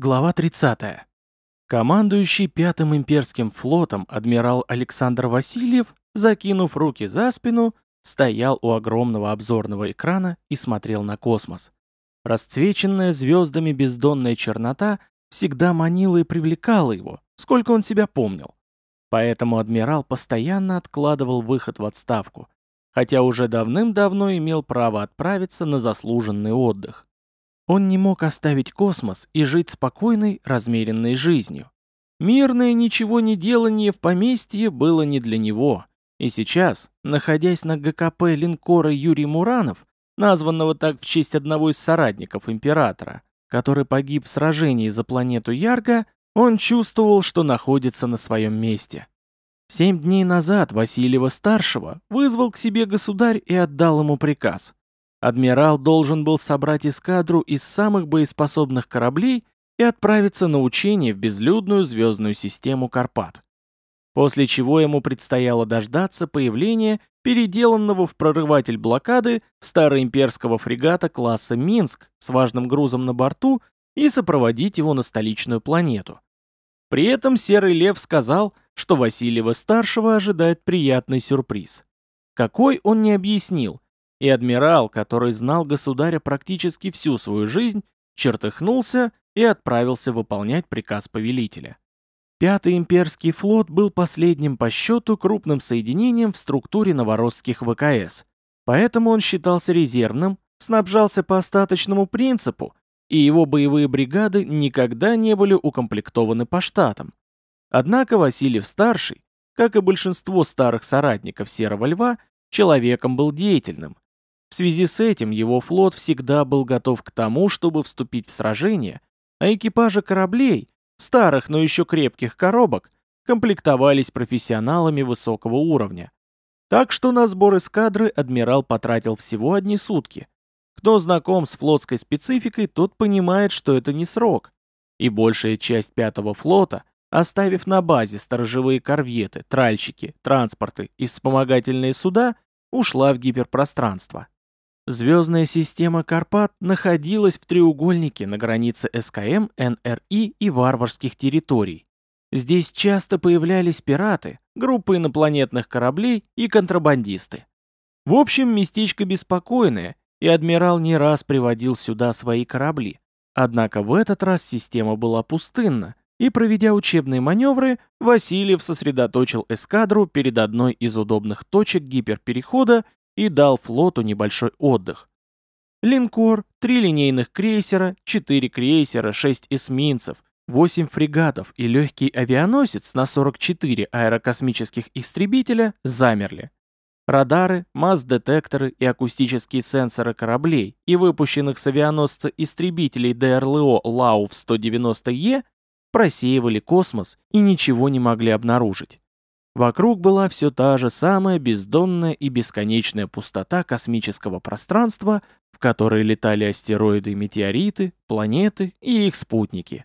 Глава 30. Командующий Пятым имперским флотом адмирал Александр Васильев, закинув руки за спину, стоял у огромного обзорного экрана и смотрел на космос. Расцвеченная звездами бездонная чернота всегда манила и привлекала его, сколько он себя помнил. Поэтому адмирал постоянно откладывал выход в отставку, хотя уже давным-давно имел право отправиться на заслуженный отдых. Он не мог оставить космос и жить спокойной, размеренной жизнью. Мирное ничего не делание в поместье было не для него. И сейчас, находясь на ГКП линкора Юрий Муранов, названного так в честь одного из соратников императора, который погиб в сражении за планету Ярго, он чувствовал, что находится на своем месте. Семь дней назад Васильева-старшего вызвал к себе государь и отдал ему приказ Адмирал должен был собрать эскадру из самых боеспособных кораблей и отправиться на учение в безлюдную звездную систему Карпат. После чего ему предстояло дождаться появления переделанного в прорыватель блокады староимперского фрегата класса «Минск» с важным грузом на борту и сопроводить его на столичную планету. При этом Серый Лев сказал, что Васильева-старшего ожидает приятный сюрприз. Какой он не объяснил – и адмирал, который знал государя практически всю свою жизнь, чертыхнулся и отправился выполнять приказ повелителя. Пятый имперский флот был последним по счету крупным соединением в структуре новоросских ВКС, поэтому он считался резервным, снабжался по остаточному принципу, и его боевые бригады никогда не были укомплектованы по штатам. Однако Васильев-старший, как и большинство старых соратников Серого Льва, человеком был деятельным, в связи с этим его флот всегда был готов к тому, чтобы вступить в сражение, а экипажи кораблей, старых, но еще крепких коробок, комплектовались профессионалами высокого уровня. Так что на сбор эскадры адмирал потратил всего одни сутки. Кто знаком с флотской спецификой, тот понимает, что это не срок. И большая часть пятого флота, оставив на базе сторожевые корветы, тральщики, транспорты и вспомогательные суда, ушла в гиперпространство. Звездная система Карпат находилась в треугольнике на границе СКМ, НРИ и варварских территорий. Здесь часто появлялись пираты, группы инопланетных кораблей и контрабандисты. В общем, местечко беспокойное, и адмирал не раз приводил сюда свои корабли. Однако в этот раз система была пустынна, и, проведя учебные маневры, Васильев сосредоточил эскадру перед одной из удобных точек гиперперехода и дал флоту небольшой отдых. Линкор, три линейных крейсера, четыре крейсера, шесть эсминцев, восемь фрегатов и легкий авианосец на 44 аэрокосмических истребителя замерли. Радары, масс-детекторы и акустические сенсоры кораблей и выпущенных с авианосца истребителей ДРЛО ЛАУВ-190Е просеивали космос и ничего не могли обнаружить. Вокруг была все та же самая бездонная и бесконечная пустота космического пространства, в которой летали астероиды и метеориты, планеты и их спутники.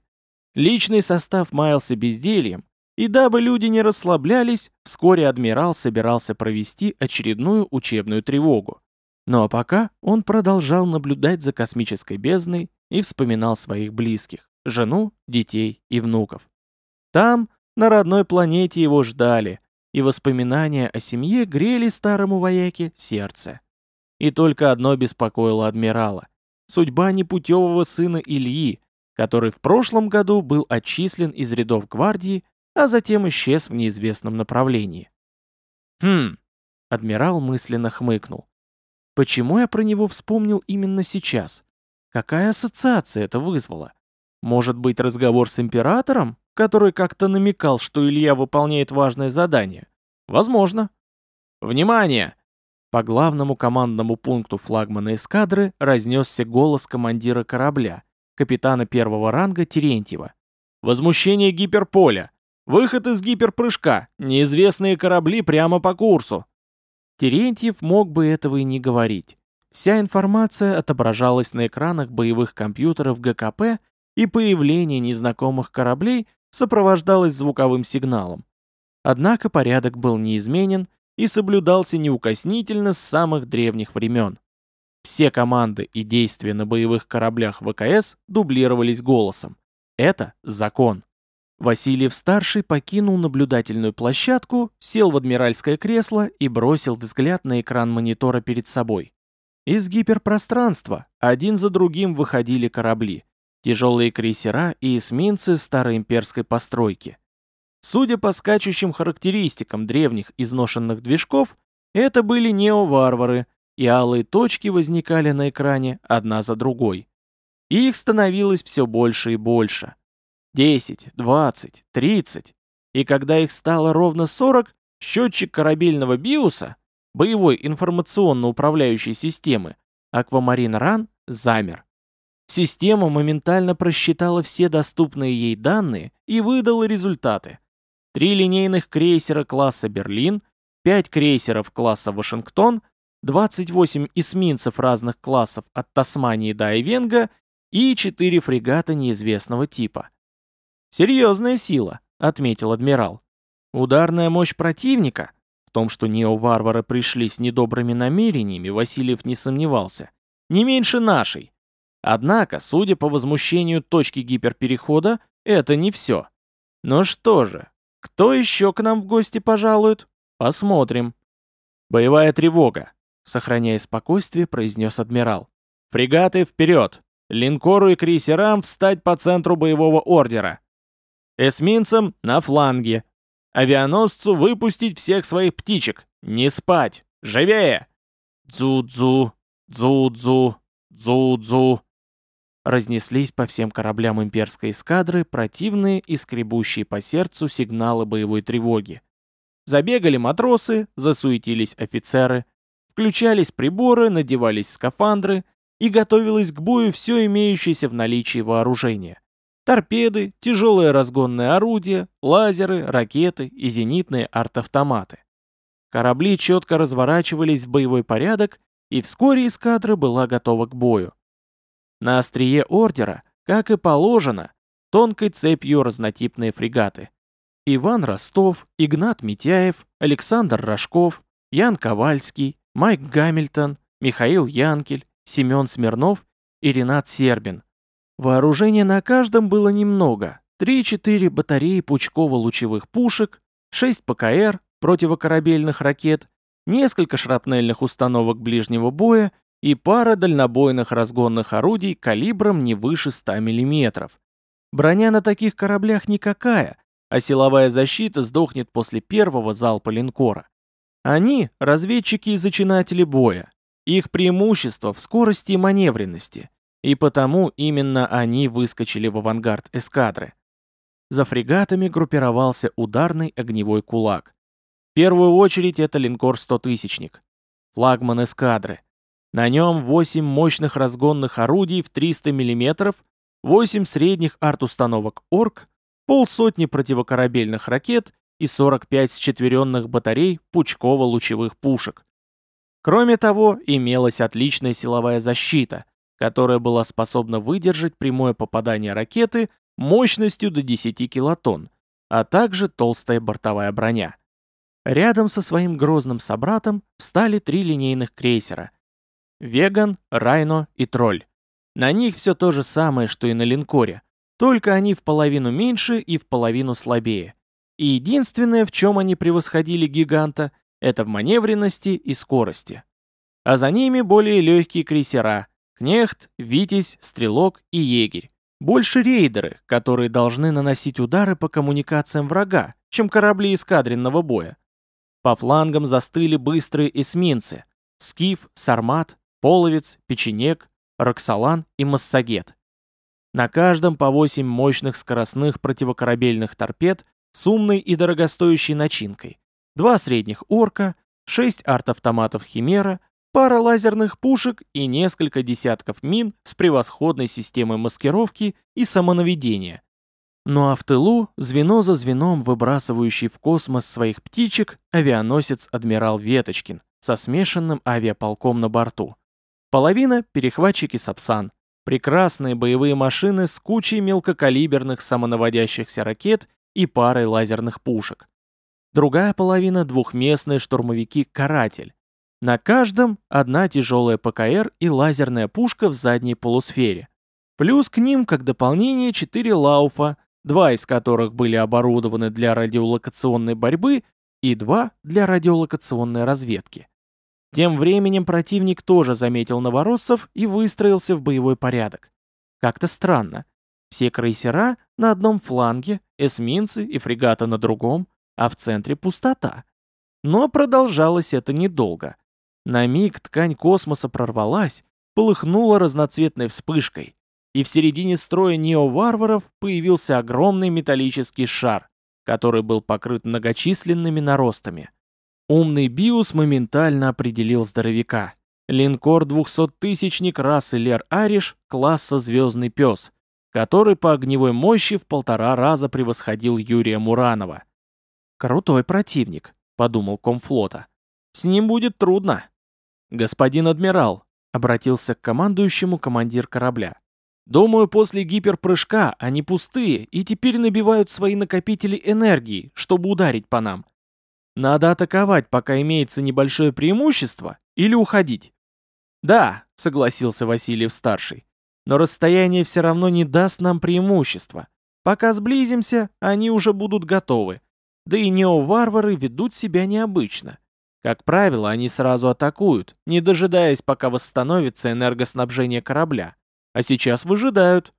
Личный состав маялся бездельем, и дабы люди не расслаблялись, вскоре адмирал собирался провести очередную учебную тревогу. Но пока он продолжал наблюдать за космической бездной и вспоминал своих близких, жену, детей и внуков. Там, на родной планете его ждали, и воспоминания о семье грели старому вояке сердце. И только одно беспокоило адмирала — судьба непутевого сына Ильи, который в прошлом году был отчислен из рядов гвардии, а затем исчез в неизвестном направлении. «Хм», — адмирал мысленно хмыкнул. «Почему я про него вспомнил именно сейчас? Какая ассоциация это вызвала? Может быть, разговор с императором?» который как-то намекал, что Илья выполняет важное задание? Возможно. Внимание! По главному командному пункту флагмана эскадры разнесся голос командира корабля, капитана первого ранга Терентьева. Возмущение гиперполя. Выход из гиперпрыжка. Неизвестные корабли прямо по курсу. Терентьев мог бы этого и не говорить. Вся информация отображалась на экранах боевых компьютеров ГКП, и появление незнакомых кораблей сопровождалось звуковым сигналом. Однако порядок был неизменен и соблюдался неукоснительно с самых древних времен. Все команды и действия на боевых кораблях ВКС дублировались голосом. Это закон. Васильев-старший покинул наблюдательную площадку, сел в адмиральское кресло и бросил взгляд на экран монитора перед собой. Из гиперпространства один за другим выходили корабли, тяжелые крейсера и эсминцы староимперской постройки. Судя по скачущим характеристикам древних изношенных движков, это были неоварвары, и алые точки возникали на экране одна за другой. Их становилось все больше и больше. 10, 20, 30. И когда их стало ровно 40, счетчик корабельного биуса, боевой информационно-управляющей системы, Аквамарин Ран замер. Система моментально просчитала все доступные ей данные и выдала результаты. Три линейных крейсера класса «Берлин», пять крейсеров класса «Вашингтон», 28 эсминцев разных классов от Тасмании до Айвенга и четыре фрегата неизвестного типа. «Серьезная сила», — отметил адмирал. «Ударная мощь противника?» В том, что неоварвары пришли с недобрыми намерениями, Васильев не сомневался. «Не меньше нашей. Однако, судя по возмущению точки гиперперехода, это не все. Ну что же, кто еще к нам в гости пожалует? Посмотрим. Боевая тревога, сохраняя спокойствие, произнес адмирал. Фрегаты вперед! Линкору и крейсерам встать по центру боевого ордера. Эсминцам на фланге. Авианосцу выпустить всех своих птичек. Не спать. Живее! Дзу-дзу, дзу-дзу, дзу-дзу. Разнеслись по всем кораблям имперской эскадры противные и скребущие по сердцу сигналы боевой тревоги. Забегали матросы, засуетились офицеры, включались приборы, надевались скафандры, и готовилось к бою все имеющееся в наличии вооружение. Торпеды, тяжелые разгонные орудия, лазеры, ракеты и зенитные артавтоматы. Корабли четко разворачивались в боевой порядок, и вскоре эскадра была готова к бою. На острие ордера, как и положено, тонкой цепью разнотипные фрегаты. Иван Ростов, Игнат Митяев, Александр Рожков, Ян Ковальский, Майк Гамильтон, Михаил Янкель, Семен Смирнов и Ренат Сербин, Вооружения на каждом было немного. 3-4 батареи пучково-лучевых пушек, 6 ПКР, противокорабельных ракет, несколько шрапнельных установок ближнего боя и пара дальнобойных разгонных орудий калибром не выше 100 мм. Броня на таких кораблях никакая, а силовая защита сдохнет после первого залпа линкора. Они – разведчики и зачинатели боя. Их преимущество в скорости и маневренности. И потому именно они выскочили в авангард эскадры. За фрегатами группировался ударный огневой кулак. В первую очередь это линкор «Стотысячник». Флагман эскадры. На нем 8 мощных разгонных орудий в 300 мм, 8 средних арт-установок «Орк», полсотни противокорабельных ракет и 45 счетверенных батарей пучково-лучевых пушек. Кроме того, имелась отличная силовая защита – которая была способна выдержать прямое попадание ракеты мощностью до 10 килотонн, а также толстая бортовая броня. Рядом со своим грозным собратом встали три линейных крейсера – Веган, Райно и Тролль. На них все то же самое, что и на линкоре, только они в половину меньше и в половину слабее. И единственное, в чем они превосходили гиганта, это в маневренности и скорости. А за ними более легкие крейсера – Кнехт, Витязь, Стрелок и Егерь. Больше рейдеры, которые должны наносить удары по коммуникациям врага, чем корабли эскадренного боя. По флангам застыли быстрые эсминцы. Скиф, Сармат, Половец, Печенек, Роксолан и Массагет. На каждом по 8 мощных скоростных противокорабельных торпед с умной и дорогостоящей начинкой. Два средних «Орка», 6 арт-автоматов «Химера», пара лазерных пушек и несколько десятков мин с превосходной системой маскировки и самонаведения. Ну а в тылу, звено за звеном выбрасывающий в космос своих птичек, авианосец «Адмирал Веточкин» со смешанным авиаполком на борту. Половина — перехватчики «Сапсан», прекрасные боевые машины с кучей мелкокалиберных самонаводящихся ракет и парой лазерных пушек. Другая половина — двухместные штурмовики «Каратель», на каждом одна тяжелая ПКР и лазерная пушка в задней полусфере. Плюс к ним, как дополнение, четыре лауфа, два из которых были оборудованы для радиолокационной борьбы и два для радиолокационной разведки. Тем временем противник тоже заметил новороссов и выстроился в боевой порядок. Как-то странно. Все крейсера на одном фланге, эсминцы и фрегаты на другом, а в центре пустота. Но продолжалось это недолго. На миг ткань космоса прорвалась, полыхнула разноцветной вспышкой, и в середине строя неоварваров появился огромный металлический шар, который был покрыт многочисленными наростами. Умный Биус моментально определил здоровяка. Линкор двухсоттысячник расы Лер-Ариш класса «Звездный пес», который по огневой мощи в полтора раза превосходил Юрия Муранова. «Крутой противник», — подумал комфлота. «С ним будет трудно». «Господин адмирал», — обратился к командующему командир корабля. «Думаю, после гиперпрыжка они пустые и теперь набивают свои накопители энергии, чтобы ударить по нам. Надо атаковать, пока имеется небольшое преимущество, или уходить?» «Да», — согласился Васильев-старший. «Но расстояние все равно не даст нам преимущества. Пока сблизимся, они уже будут готовы. Да и неоварвары ведут себя необычно. Как правило, они сразу атакуют, не дожидаясь, пока восстановится энергоснабжение корабля. А сейчас выжидают.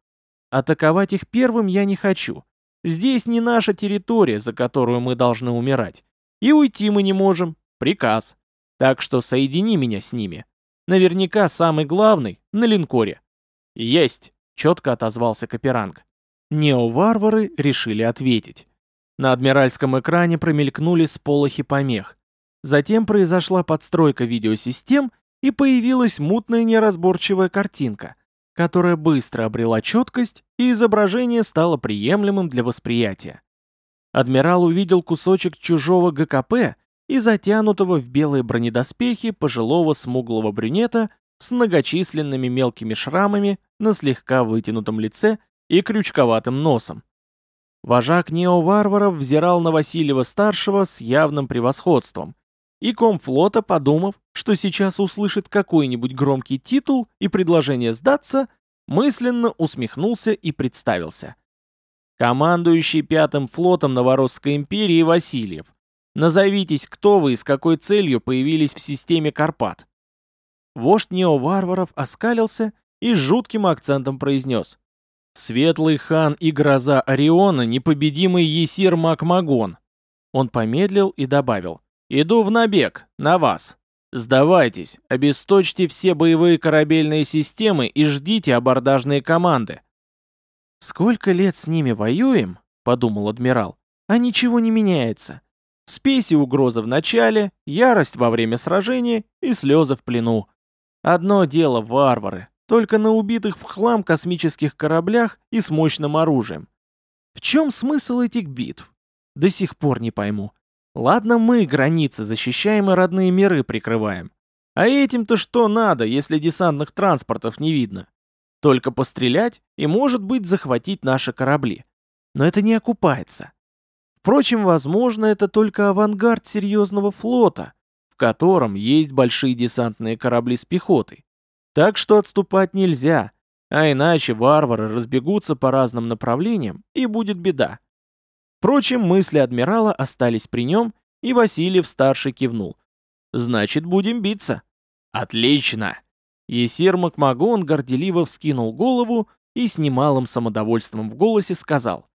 Атаковать их первым я не хочу. Здесь не наша территория, за которую мы должны умирать. И уйти мы не можем. Приказ. Так что соедини меня с ними. Наверняка самый главный на линкоре. Есть, четко отозвался Каперанг. Неоварвары решили ответить. На адмиральском экране промелькнули сполохи помех. Затем произошла подстройка видеосистем и появилась мутная неразборчивая картинка, которая быстро обрела четкость и изображение стало приемлемым для восприятия. Адмирал увидел кусочек чужого ГКП и затянутого в белые бронедоспехи пожилого смуглого брюнета с многочисленными мелкими шрамами на слегка вытянутом лице и крючковатым носом. Вожак неоварваров взирал на Васильева-старшего с явным превосходством, и комфлота, подумав, что сейчас услышит какой-нибудь громкий титул и предложение сдаться, мысленно усмехнулся и представился. Командующий пятым флотом Новоросской империи Васильев. Назовитесь, кто вы и с какой целью появились в системе Карпат. Вождь неоварваров оскалился и жутким акцентом произнес. Светлый хан и гроза Ориона, непобедимый Есир Макмагон. Он помедлил и добавил. «Иду в набег, на вас. Сдавайтесь, обесточьте все боевые корабельные системы и ждите абордажные команды». «Сколько лет с ними воюем?» — подумал адмирал. «А ничего не меняется. Спеси угроза в начале, ярость во время сражения и слезы в плену. Одно дело варвары, только на убитых в хлам космических кораблях и с мощным оружием. В чем смысл этих битв? До сих пор не пойму. Ладно, мы границы защищаем и родные миры прикрываем. А этим-то что надо, если десантных транспортов не видно? Только пострелять и, может быть, захватить наши корабли. Но это не окупается. Впрочем, возможно, это только авангард серьезного флота, в котором есть большие десантные корабли с пехотой. Так что отступать нельзя, а иначе варвары разбегутся по разным направлениям, и будет беда. Впрочем, мысли адмирала остались при нем, и Васильев-старший кивнул. «Значит, будем биться». «Отлично!» Есир Макмагон горделиво вскинул голову и с немалым самодовольством в голосе сказал.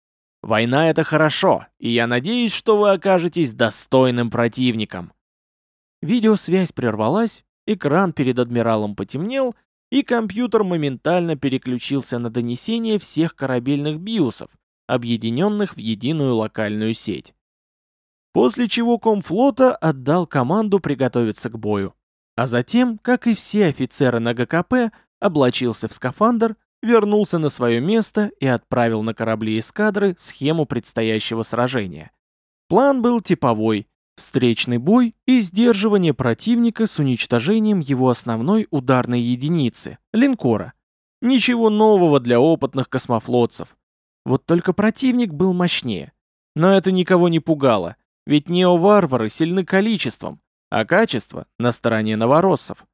«Война — это хорошо, и я надеюсь, что вы окажетесь достойным противником». Видеосвязь прервалась, Экран перед адмиралом потемнел, и компьютер моментально переключился на донесение всех корабельных биосов, объединенных в единую локальную сеть. После чего комфлота отдал команду приготовиться к бою. А затем, как и все офицеры на ГКП, облачился в скафандр, вернулся на свое место и отправил на корабли эскадры схему предстоящего сражения. План был типовой встречный бой и сдерживание противника с уничтожением его основной ударной единицы — линкора. Ничего нового для опытных космофлотцев. Вот только противник был мощнее. Но это никого не пугало, ведь неоварвары сильны количеством, а качество — на стороне новороссов.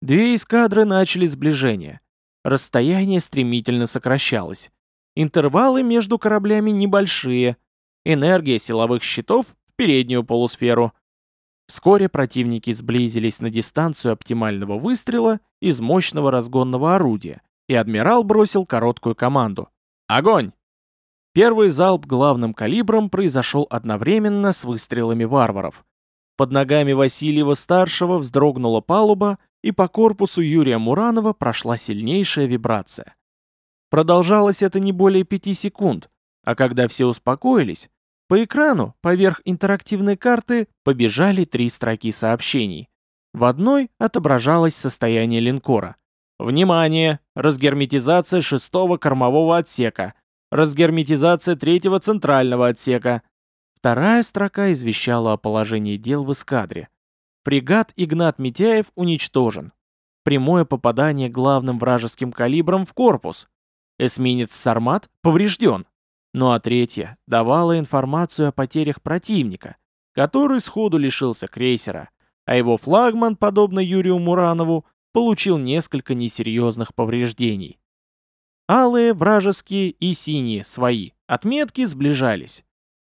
Две эскадры начали сближение. Расстояние стремительно сокращалось. Интервалы между кораблями небольшие. Энергия силовых щитов в переднюю полусферу. Вскоре противники сблизились на дистанцию оптимального выстрела из мощного разгонного орудия, и адмирал бросил короткую команду. «Огонь!» Первый залп главным калибром произошел одновременно с выстрелами варваров. Под ногами Васильева-старшего вздрогнула палуба, и по корпусу Юрия Муранова прошла сильнейшая вибрация. Продолжалось это не более пяти секунд, а когда все успокоились, по экрану, поверх интерактивной карты, побежали три строки сообщений. В одной отображалось состояние линкора. Внимание! Разгерметизация шестого кормового отсека. Разгерметизация третьего центрального отсека. Вторая строка извещала о положении дел в эскадре. Фрегат Игнат Митяев уничтожен. Прямое попадание главным вражеским калибром в корпус. Эсминец «Сармат» поврежден. Ну а третья давала информацию о потерях противника, который сходу лишился крейсера, а его флагман, подобно Юрию Муранову, получил несколько несерьезных повреждений. Алые, вражеские и синие, свои, отметки сближались.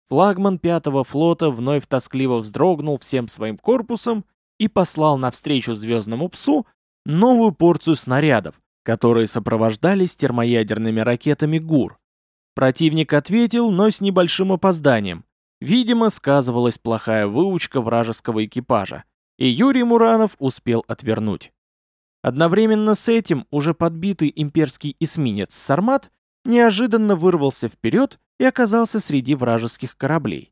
Флагман пятого флота вновь тоскливо вздрогнул всем своим корпусом и послал навстречу звездному псу новую порцию снарядов, которые сопровождались термоядерными ракетами ГУР. Противник ответил, но с небольшим опозданием. Видимо, сказывалась плохая выучка вражеского экипажа, и Юрий Муранов успел отвернуть. Одновременно с этим уже подбитый имперский эсминец «Сармат» неожиданно вырвался вперед и оказался среди вражеских кораблей.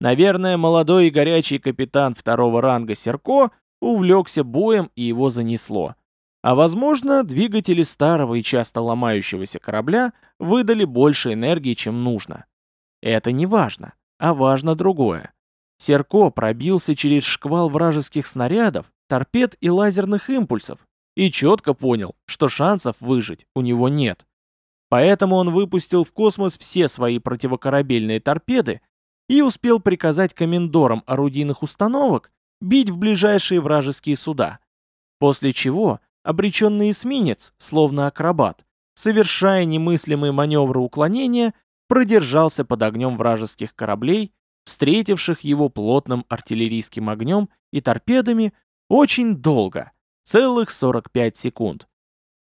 Наверное, молодой и горячий капитан второго ранга Серко увлекся боем и его занесло. А возможно, двигатели старого и часто ломающегося корабля выдали больше энергии, чем нужно. Это не важно, а важно другое. Серко пробился через шквал вражеских снарядов, торпед и лазерных импульсов и четко понял, что шансов выжить у него нет. Поэтому он выпустил в космос все свои противокорабельные торпеды и успел приказать комендорам орудийных установок бить в ближайшие вражеские суда. После чего обреченный эсминец, словно акробат, совершая немыслимые маневры уклонения, продержался под огнем вражеских кораблей, встретивших его плотным артиллерийским огнем и торпедами очень долго, целых 45 секунд.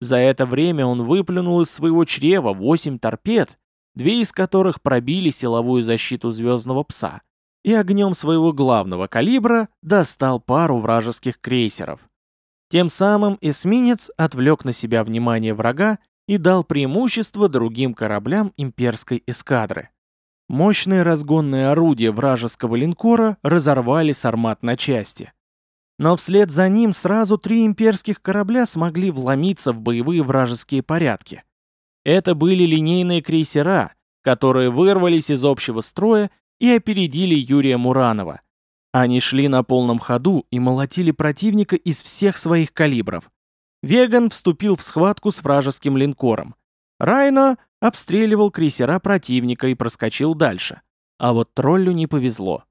За это время он выплюнул из своего чрева 8 торпед, две из которых пробили силовую защиту звездного пса, и огнем своего главного калибра достал пару вражеских крейсеров. Тем самым эсминец отвлек на себя внимание врага и дал преимущество другим кораблям имперской эскадры. Мощные разгонные орудия вражеского линкора разорвали сармат на части. Но вслед за ним сразу три имперских корабля смогли вломиться в боевые вражеские порядки. Это были линейные крейсера, которые вырвались из общего строя и опередили Юрия Муранова – они шли на полном ходу и молотили противника из всех своих калибров. Веган вступил в схватку с вражеским линкором. Райно обстреливал крейсера противника и проскочил дальше. А вот троллю не повезло.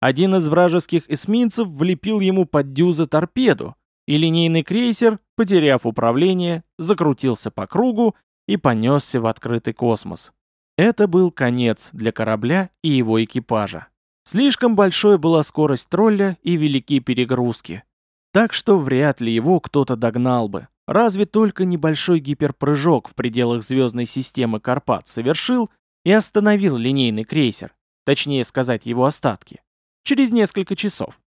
Один из вражеских эсминцев влепил ему под дюзы торпеду, и линейный крейсер, потеряв управление, закрутился по кругу и понесся в открытый космос. Это был конец для корабля и его экипажа. Слишком большой была скорость тролля и велики перегрузки. Так что вряд ли его кто-то догнал бы. Разве только небольшой гиперпрыжок в пределах звездной системы Карпат совершил и остановил линейный крейсер, точнее сказать его остатки, через несколько часов.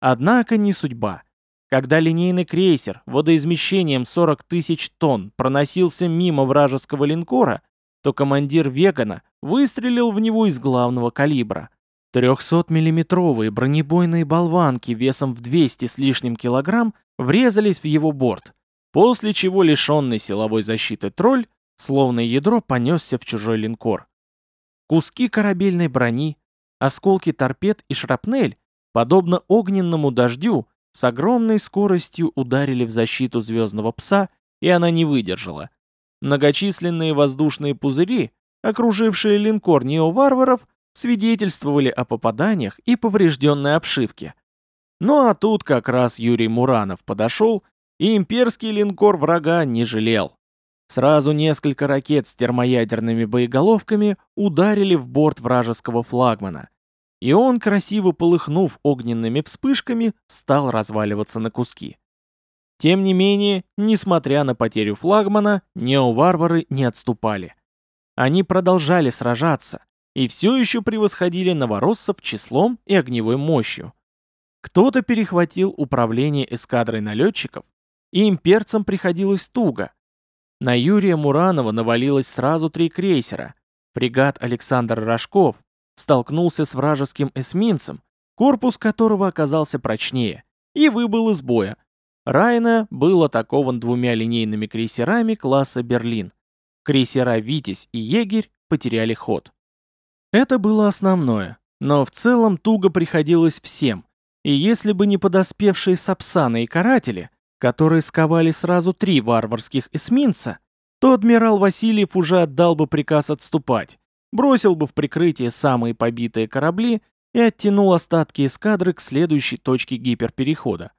Однако не судьба. Когда линейный крейсер водоизмещением 40 тысяч тонн проносился мимо вражеского линкора, то командир Вегана выстрелил в него из главного калибра – 300-миллиметровые бронебойные болванки весом в 200 с лишним килограмм врезались в его борт, после чего лишенный силовой защиты тролль, словно ядро, понесся в чужой линкор. Куски корабельной брони, осколки торпед и шрапнель, подобно огненному дождю, с огромной скоростью ударили в защиту звездного пса, и она не выдержала. Многочисленные воздушные пузыри, окружившие линкор неоварваров, свидетельствовали о попаданиях и поврежденной обшивке. Ну а тут как раз Юрий Муранов подошел, и имперский линкор врага не жалел. Сразу несколько ракет с термоядерными боеголовками ударили в борт вражеского флагмана, и он, красиво полыхнув огненными вспышками, стал разваливаться на куски. Тем не менее, несмотря на потерю флагмана, неоварвары не отступали. Они продолжали сражаться и все еще превосходили новороссов числом и огневой мощью. Кто-то перехватил управление эскадрой налетчиков, и имперцам приходилось туго, на Юрия Муранова навалилось сразу три крейсера. Фрегат Александр Рожков столкнулся с вражеским эсминцем, корпус которого оказался прочнее, и выбыл из боя. Райна был атакован двумя линейными крейсерами класса «Берлин». Крейсера «Витязь» и «Егерь» потеряли ход. Это было основное, но в целом туго приходилось всем, и если бы не подоспевшие сапсаны и каратели, которые сковали сразу три варварских эсминца, то адмирал Васильев уже отдал бы приказ отступать, бросил бы в прикрытие самые побитые корабли и оттянул остатки эскадры к следующей точке гиперперехода.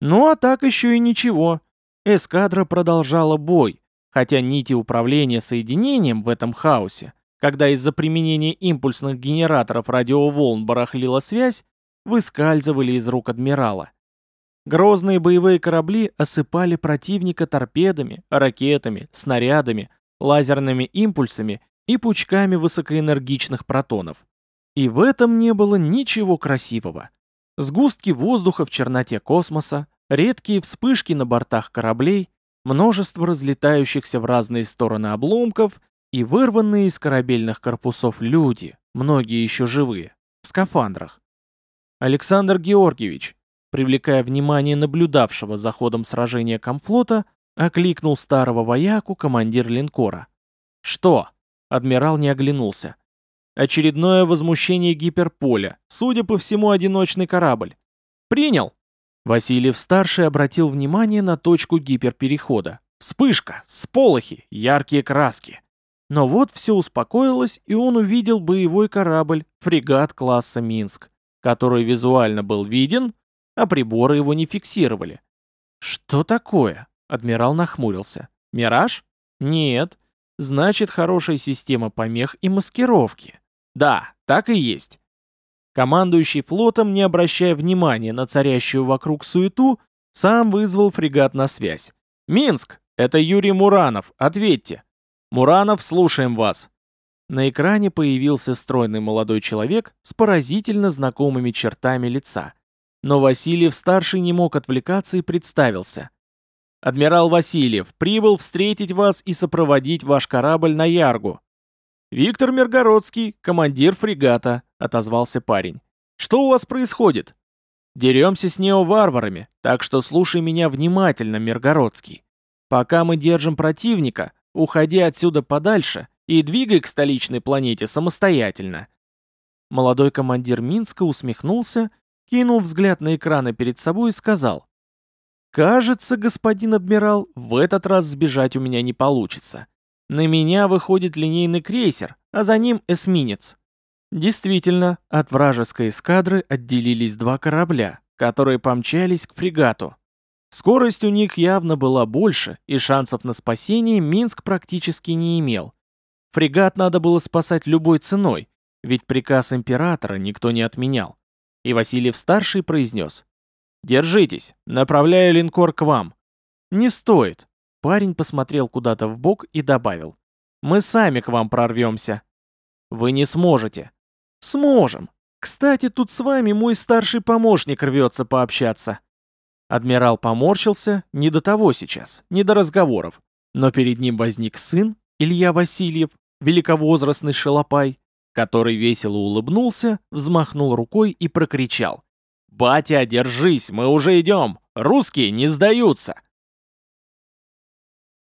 Ну а так еще и ничего. Эскадра продолжала бой, хотя нити управления соединением в этом хаосе, когда из-за применения импульсных генераторов радиоволн барахлила связь, выскальзывали из рук адмирала. Грозные боевые корабли осыпали противника торпедами, ракетами, снарядами, лазерными импульсами и пучками высокоэнергичных протонов. И в этом не было ничего красивого. Сгустки воздуха в черноте космоса, редкие вспышки на бортах кораблей, множество разлетающихся в разные стороны обломков и вырванные из корабельных корпусов люди, многие еще живые, в скафандрах. Александр Георгиевич, привлекая внимание наблюдавшего за ходом сражения комфлота, окликнул старого вояку командир линкора. «Что?» — адмирал не оглянулся. «Очередное возмущение гиперполя, судя по всему, одиночный корабль. Принял!» Васильев-старший обратил внимание на точку гиперперехода. Вспышка, сполохи, яркие краски. Но вот все успокоилось, и он увидел боевой корабль, фрегат класса «Минск», который визуально был виден, а приборы его не фиксировали. «Что такое?» — адмирал нахмурился. «Мираж? Нет. Значит, хорошая система помех и маскировки. Да, так и есть». Командующий флотом, не обращая внимания на царящую вокруг суету, сам вызвал фрегат на связь. «Минск! Это Юрий Муранов, ответьте!» «Муранов, слушаем вас!» На экране появился стройный молодой человек с поразительно знакомыми чертами лица. Но Васильев-старший не мог отвлекаться и представился. «Адмирал Васильев, прибыл встретить вас и сопроводить ваш корабль на Яргу». «Виктор Миргородский, командир фрегата», — отозвался парень. «Что у вас происходит?» «Деремся с неоварварами, так что слушай меня внимательно, Миргородский. Пока мы держим противника, уходи отсюда подальше и двигай к столичной планете самостоятельно». Молодой командир Минска усмехнулся кинул взгляд на экраны перед собой и сказал. «Кажется, господин адмирал, в этот раз сбежать у меня не получится. На меня выходит линейный крейсер, а за ним эсминец». Действительно, от вражеской эскадры отделились два корабля, которые помчались к фрегату. Скорость у них явно была больше, и шансов на спасение Минск практически не имел. Фрегат надо было спасать любой ценой, ведь приказ императора никто не отменял и Васильев-старший произнес. «Держитесь, направляю линкор к вам». «Не стоит». Парень посмотрел куда-то в бок и добавил. «Мы сами к вам прорвемся». «Вы не сможете». «Сможем. Кстати, тут с вами мой старший помощник рвется пообщаться». Адмирал поморщился, не до того сейчас, не до разговоров. Но перед ним возник сын, Илья Васильев, великовозрастный шалопай, который весело улыбнулся, взмахнул рукой и прокричал. «Батя, держись, мы уже идем! Русские не сдаются!»